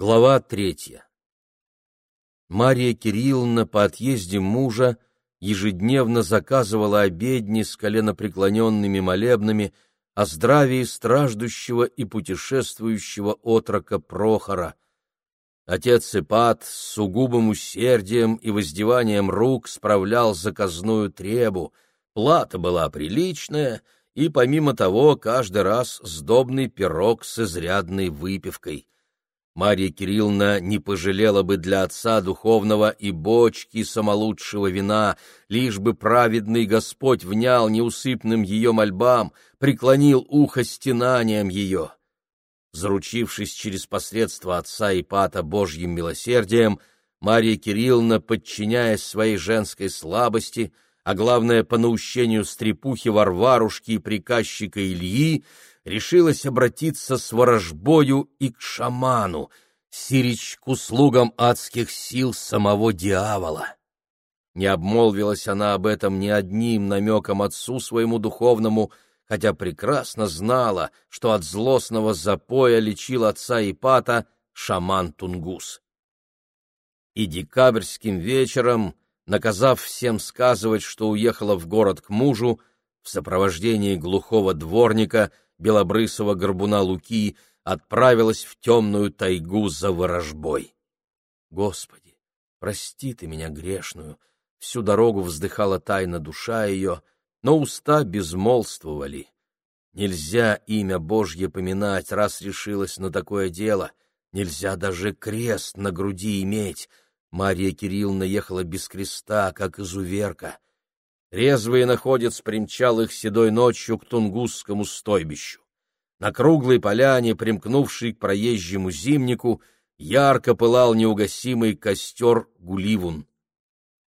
Глава третья. Мария Кирилловна по отъезде мужа ежедневно заказывала обедни с коленопреклоненными молебнами о здравии страждущего и путешествующего отрока Прохора. Отец Ипат с сугубым усердием и воздеванием рук справлял заказную требу, плата была приличная, и, помимо того, каждый раз сдобный пирог с изрядной выпивкой — Марья Кирилловна не пожалела бы для отца духовного и бочки самолучшего вина, лишь бы праведный Господь внял неусыпным ее мольбам, преклонил ухо стенанием ее. Заручившись через посредство отца Ипата Божьим милосердием, Марья Кирилловна, подчиняясь своей женской слабости, а главное, по наущению стрепухи Варварушки и приказчика Ильи, решилась обратиться с ворожбою и к шаману, сирич к услугам адских сил самого дьявола. Не обмолвилась она об этом ни одним намеком отцу своему духовному, хотя прекрасно знала, что от злостного запоя лечил отца Ипата шаман Тунгус. И декабрьским вечером, наказав всем сказывать, что уехала в город к мужу, в сопровождении глухого дворника — белобрысого горбуна Луки отправилась в темную тайгу за ворожбой. Господи, прости ты меня грешную! Всю дорогу вздыхала тайна душа ее, но уста безмолвствовали. Нельзя имя Божье поминать, раз решилась на такое дело. Нельзя даже крест на груди иметь. Мария Кирилловна ехала без креста, как изуверка. Резвый находец примчал их седой ночью к Тунгусскому стойбищу. На круглой поляне, примкнувшей к проезжему зимнику, ярко пылал неугасимый костер Гуливун.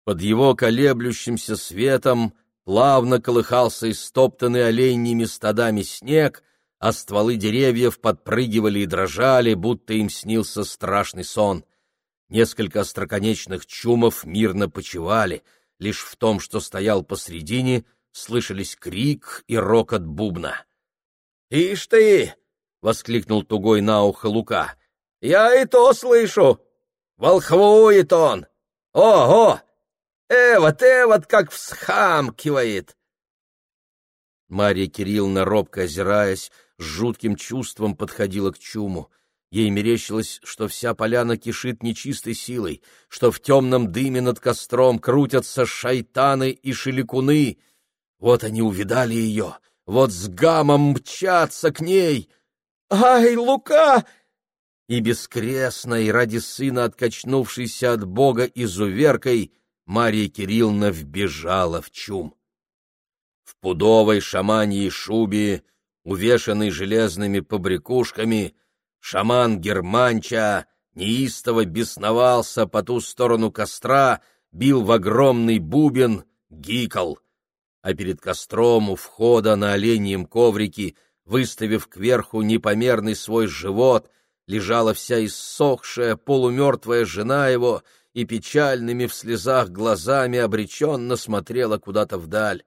Под его колеблющимся светом плавно колыхался истоптанный оленьими стадами снег, а стволы деревьев подпрыгивали и дрожали, будто им снился страшный сон. Несколько остроконечных чумов мирно почивали — лишь в том, что стоял посредине, слышались крик и рокот бубна. «Ишь ты!» — воскликнул тугой на ухо Лука. «Я и то слышу! Волхвует он! Ого! Эвот, эвот, как всхамкивает!» Марья Кирилловна, робко озираясь, с жутким чувством подходила к чуму. Ей мерещилось, что вся поляна кишит нечистой силой, что в темном дыме над костром крутятся шайтаны и шеликуны. Вот они увидали ее, вот с гамом мчатся к ней. «Ай, Лука!» И бескрестной, ради сына откачнувшейся от Бога изуверкой, Марья Кирилловна вбежала в чум. В пудовой шаманьей шубе, увешанной железными побрякушками, Шаман Германча неистово бесновался по ту сторону костра, бил в огромный бубен, гикал. А перед костром у входа на оленьем коврике, выставив кверху непомерный свой живот, лежала вся иссохшая полумертвая жена его и печальными в слезах глазами обреченно смотрела куда-то вдаль.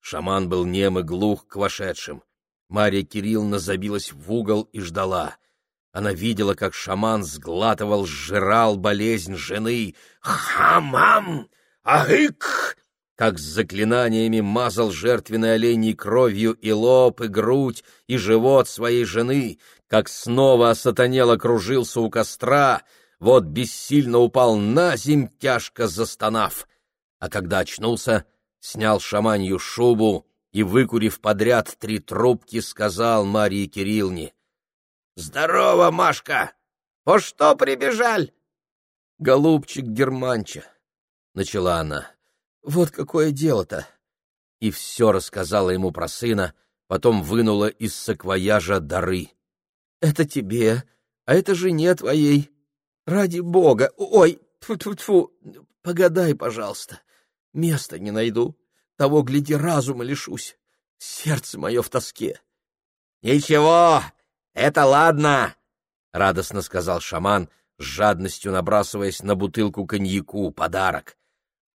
Шаман был нем и глух к вошедшим. Марья Кирилловна забилась в угол и ждала. Она видела, как шаман сглатывал, сжирал болезнь жены. «Хамам! Ахык!» Как с заклинаниями мазал жертвенной оленей кровью и лоб, и грудь, и живот своей жены, как снова осатанело кружился у костра, вот бессильно упал на земь, тяжко застонав. А когда очнулся, снял шаманью шубу и, выкурив подряд три трубки, сказал Марии Кирилловне — Здорово, Машка! По что прибежаль? Голубчик Германча, — начала она. Вот какое дело-то! И все рассказала ему про сына, потом вынула из саквояжа дары. Это тебе, а это жене твоей. Ради бога! Ой, тьфу-тьфу-тьфу! Погадай, пожалуйста. Места не найду. Того, гляди, разума лишусь. Сердце мое в тоске. — Ничего, «Это ладно!» — радостно сказал шаман, с жадностью набрасываясь на бутылку коньяку, подарок.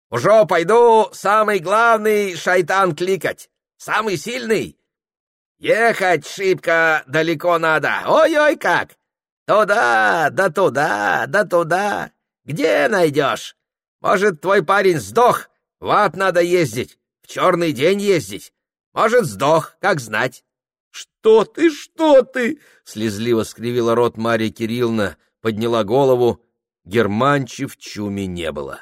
«Уже пойду самый главный шайтан кликать, самый сильный. Ехать шибко далеко надо, ой-ой как! Туда, да туда, да туда. Где найдешь? Может, твой парень сдох? В ад надо ездить, в черный день ездить. Может, сдох, как знать. — Что ты, что ты? — слезливо скривила рот Марья Кирилловна, подняла голову. Германчи в чуме не было.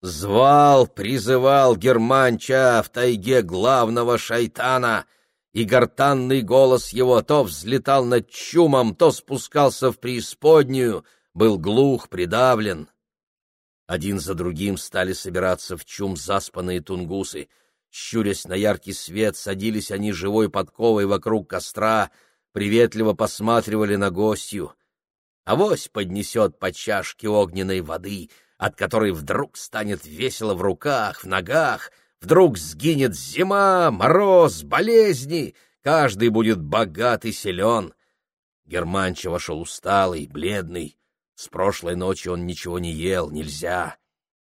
Звал, призывал Германча в тайге главного шайтана, и гортанный голос его то взлетал над чумом, то спускался в преисподнюю, был глух, придавлен. Один за другим стали собираться в чум заспанные тунгусы. Щурясь на яркий свет, садились они живой подковой вокруг костра, приветливо посматривали на гостью. Авось поднесет по чашке огненной воды, от которой вдруг станет весело в руках, в ногах, вдруг сгинет зима, мороз, болезни, каждый будет богат и силен. Германча вошел усталый, бледный, с прошлой ночи он ничего не ел, нельзя.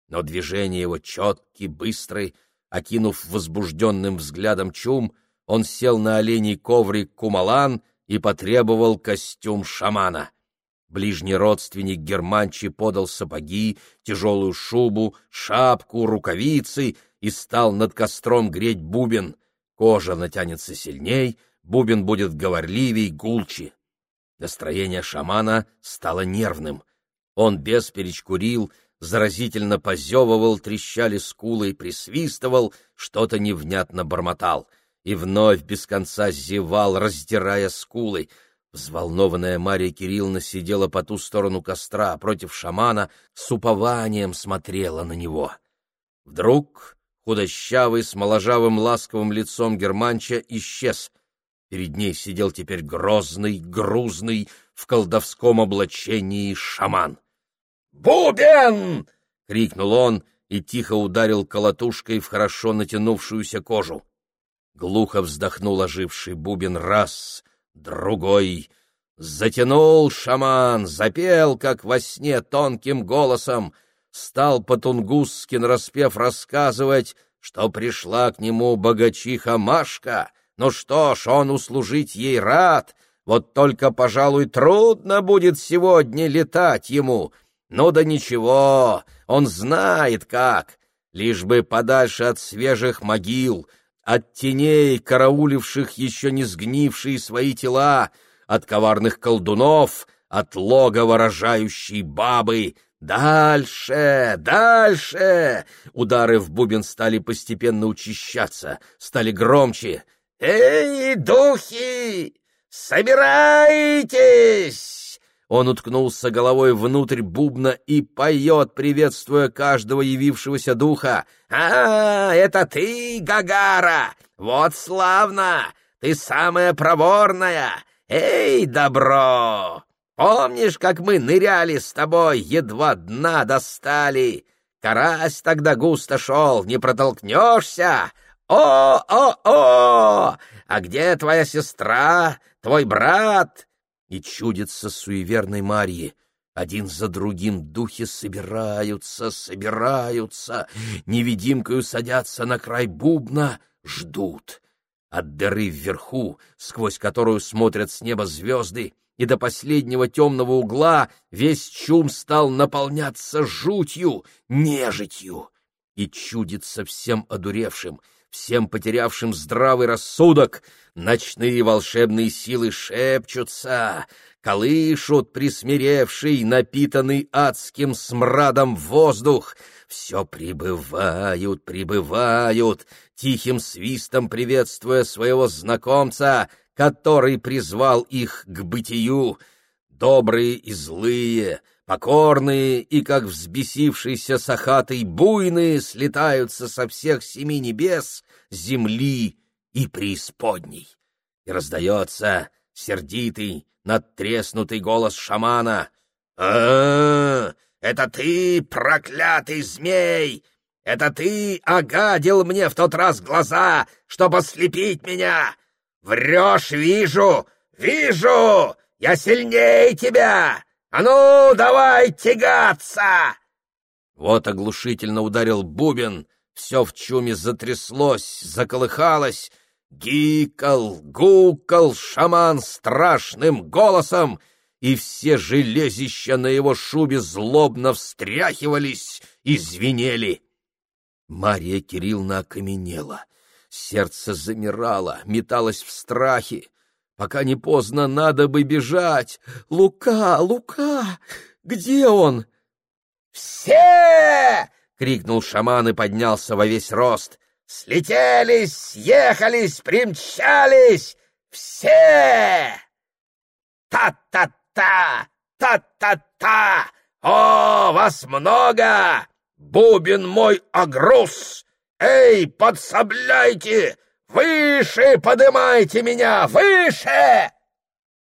Но движения его четкие, быстрые, окинув возбужденным взглядом чум, он сел на оленей коврик кумалан и потребовал костюм шамана. Ближний родственник Германчи подал сапоги, тяжелую шубу, шапку, рукавицы и стал над костром греть бубен. Кожа натянется сильней, бубен будет говорливей, гулче. Настроение шамана стало нервным. Он бесперечь курил, заразительно позевывал, трещали скулы и присвистывал, что-то невнятно бормотал. И вновь без конца зевал, раздирая скулы. Взволнованная Мария Кирилловна сидела по ту сторону костра, против шамана, с упованием смотрела на него. Вдруг худощавый, с моложавым ласковым лицом германча исчез. Перед ней сидел теперь грозный, грузный, в колдовском облачении шаман. «Бубен!» — крикнул он и тихо ударил колотушкой в хорошо натянувшуюся кожу. Глухо вздохнул оживший бубен раз, другой. Затянул шаман, запел, как во сне, тонким голосом, стал по-тунгусски нараспев рассказывать, что пришла к нему богачиха Машка. Ну что ж, он услужить ей рад, вот только, пожалуй, трудно будет сегодня летать ему. Ну да ничего, он знает как. Лишь бы подальше от свежих могил, от теней, карауливших еще не сгнившие свои тела, от коварных колдунов, от логова рожающей бабы. Дальше, дальше! Удары в бубен стали постепенно учащаться, стали громче. «Эй, духи! «Собирайтесь!» Он уткнулся головой внутрь бубна и поет, приветствуя каждого явившегося духа. «А, это ты, Гагара! Вот славно! Ты самая проворная! Эй, добро! Помнишь, как мы ныряли с тобой, едва дна достали? Карась тогда густо шел, не протолкнешься! О-о-о! А где твоя сестра? твой брат!» И чудится суеверной Марьи. Один за другим духи собираются, собираются, невидимкою садятся на край бубна, ждут. От дыры вверху, сквозь которую смотрят с неба звезды, и до последнего темного угла весь чум стал наполняться жутью, нежитью. И чудится всем одуревшим, всем потерявшим здравый рассудок, ночные волшебные силы шепчутся, колышут присмиревший, напитанный адским смрадом воздух. Все прибывают, прибывают, тихим свистом приветствуя своего знакомца, который призвал их к бытию. Добрые и злые, покорные и, как взбесившийся сахатый, буйные слетаются со всех семи небес, земли и преисподней. И раздается сердитый, надтреснутый голос шамана. а, -а, -а это ты, проклятый змей! Это ты огадил мне в тот раз глаза, чтобы ослепить меня! Врешь, вижу! Вижу! Я сильнее тебя! А ну, давай тягаться!» Вот оглушительно ударил бубен, все в чуме затряслось, заколыхалось, гикал, гукал шаман страшным голосом, и все железища на его шубе злобно встряхивались и звенели. Мария Кирилловна окаменела. Сердце замирало, металось в страхе. Пока не поздно, надо бы бежать. Лука, Лука, где он? «Все!» — крикнул шаман и поднялся во весь рост. «Слетелись, съехались, примчались! Все!» «Та-та-та! Та-та-та! О, вас много! Бубен мой огруз! Эй, подсобляйте! Выше подымайте меня! Выше!»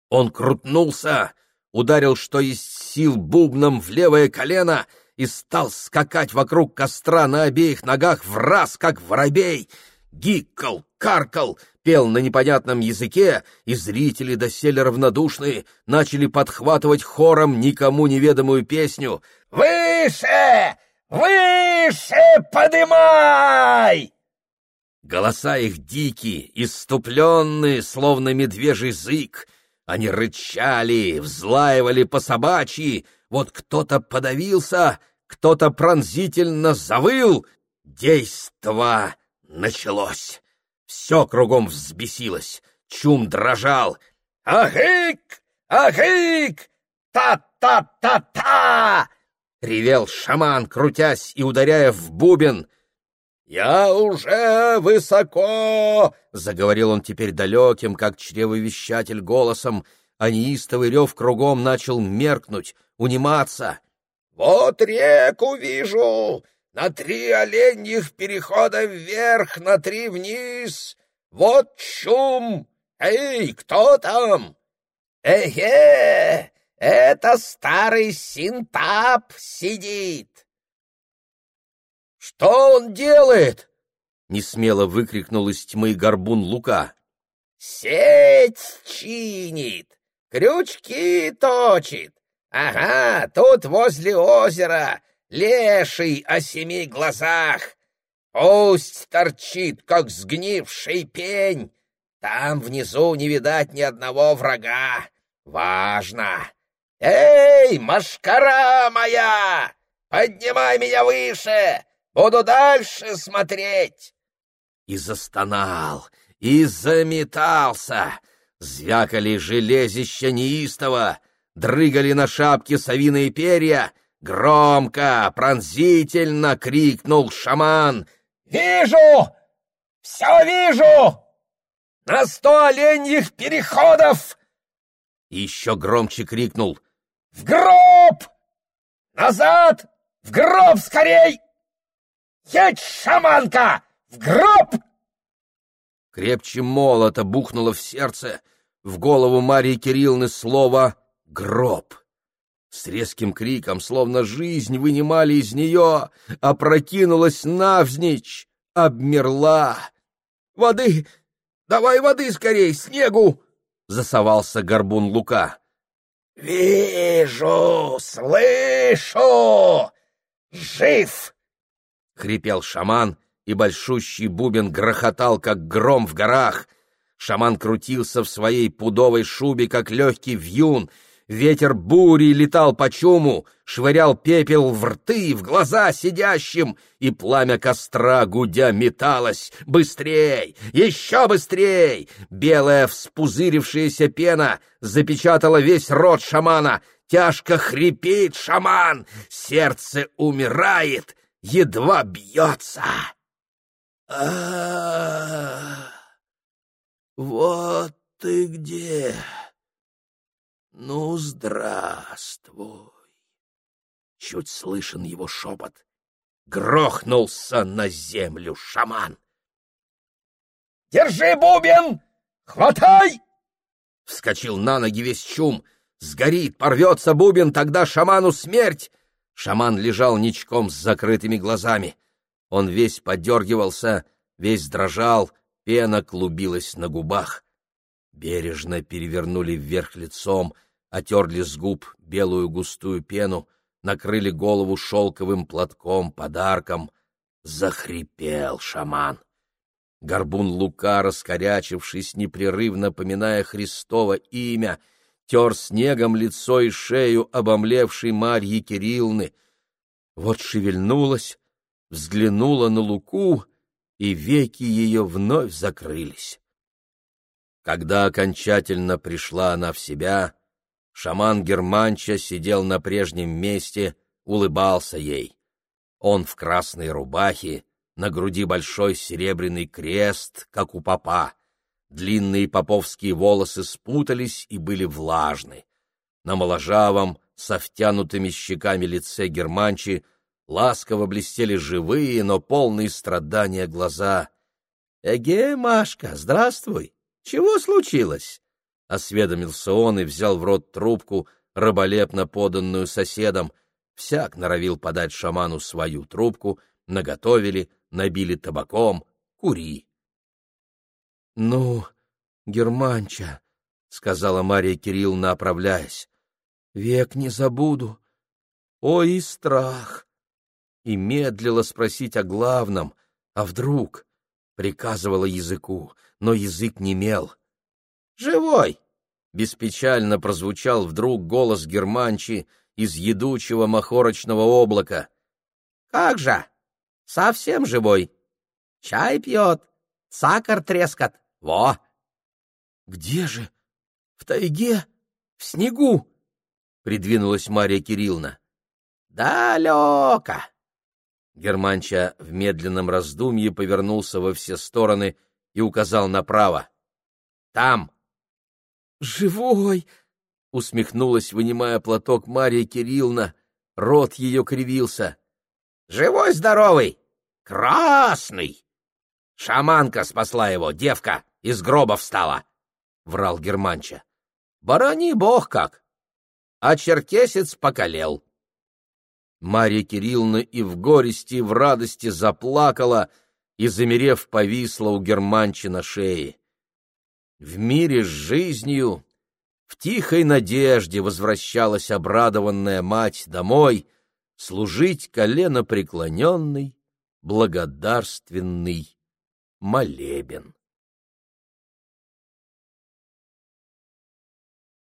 Он крутнулся, ударил, что есть сил, бубном в левое колено и стал скакать вокруг костра на обеих ногах в раз, как воробей. Гиккал, каркал, пел на непонятном языке, и зрители, доселе равнодушные, начали подхватывать хором никому неведомую песню «Выше! Выше подымай!» Голоса их дикие, иступленные, словно медвежий зык. Они рычали, взлаивали по собачьи. Вот кто-то подавился, кто-то пронзительно завыл. Действо началось. Все кругом взбесилось. Чум дрожал. «Ахык! Ахык! Та-та-та-та!» — ревел шаман, крутясь и ударяя в бубен. «Я уже высоко!» — заговорил он теперь далеким, как чревовещатель голосом, а неистовый рев кругом начал меркнуть, униматься. «Вот реку вижу! На три оленьих перехода вверх, на три вниз! Вот чум! Эй, кто там?» «Эхе! Это старый синтап сидит!» «Что он делает?» — несмело выкрикнул из тьмы горбун Лука. «Сеть чинит, крючки точит. Ага, тут возле озера леший о семи глазах. Пусть торчит, как сгнивший пень. Там внизу не видать ни одного врага. Важно. Эй, машкара моя, поднимай меня выше!» Буду дальше смотреть!» И застонал, и заметался. Звякали железища неистово, дрыгали на шапке совиные перья. Громко, пронзительно крикнул шаман. «Вижу! Все вижу! На сто оленьих переходов!» Еще громче крикнул. «В гроб! Назад! В гроб скорей!» «Едь, шаманка! В гроб!» Крепче молота бухнуло в сердце, в голову Марии Кирилловны слово «гроб». С резким криком, словно жизнь вынимали из нее, опрокинулась навзничь, обмерла. «Воды! Давай воды скорей, снегу!» — засовался горбун Лука. «Вижу, слышу! Жив!» — хрипел шаман, и большущий бубен грохотал, как гром в горах. Шаман крутился в своей пудовой шубе, как легкий вьюн. Ветер бури летал по чуму, швырял пепел в рты, в глаза сидящим, и пламя костра гудя металось. Быстрей! Еще быстрей! Белая вспузырившаяся пена запечатала весь рот шамана. Тяжко хрипит шаман, сердце умирает — едва бьется. а Вот ты где! Ну, здравствуй! Чуть слышен его шепот. Грохнулся на землю шаман. «Держи бубен! Хватай!» Вскочил на ноги весь чум. Сгорит, порвется бубен, тогда шаману смерть. Шаман лежал ничком с закрытыми глазами. Он весь подергивался, весь дрожал, пена клубилась на губах. Бережно перевернули вверх лицом, отерли с губ белую густую пену, накрыли голову шелковым платком, подарком. Захрипел шаман. Горбун Лука, раскорячившись, непрерывно поминая Христово имя, тер снегом лицо и шею обомлевшей Марьи Кириллны. Вот шевельнулась, взглянула на Луку, и веки ее вновь закрылись. Когда окончательно пришла она в себя, шаман Германча сидел на прежнем месте, улыбался ей. Он в красной рубахе, на груди большой серебряный крест, как у попа. Длинные поповские волосы спутались и были влажны. На моложавом, со втянутыми щеками лице Германчи ласково блестели живые, но полные страдания глаза. — Эге, Машка, здравствуй! Чего случилось? — осведомился он и взял в рот трубку, раболепно поданную соседом. Всяк норовил подать шаману свою трубку, наготовили, набили табаком, кури. — Ну, Германча, — сказала Мария Кирилловна, оправляясь, — век не забуду. Ой, и страх! И медлила спросить о главном, а вдруг? Приказывала языку, но язык не мел. «Живой!» — беспечально прозвучал вдруг голос Германчи из едучего махорочного облака. «Как же! Совсем живой! Чай пьет, сахар трескат, во!» «Где же? В тайге? В снегу?» — придвинулась Мария Кирилловна. «Далеко!» Германча в медленном раздумье повернулся во все стороны и указал направо. «Там!» «Живой!» — усмехнулась, вынимая платок Мария Кирилловна. Рот ее кривился. «Живой-здоровый! Красный!» «Шаманка спасла его, девка, из гроба встала!» — врал Германча. «Барани бог как!» А черкесец покалел. Марья Кирилловна и в горести, и в радости заплакала и, замерев, повисла у Германчи на шее. В мире с жизнью, в тихой надежде возвращалась обрадованная мать домой служить коленопреклоненный, благодарственный молебен.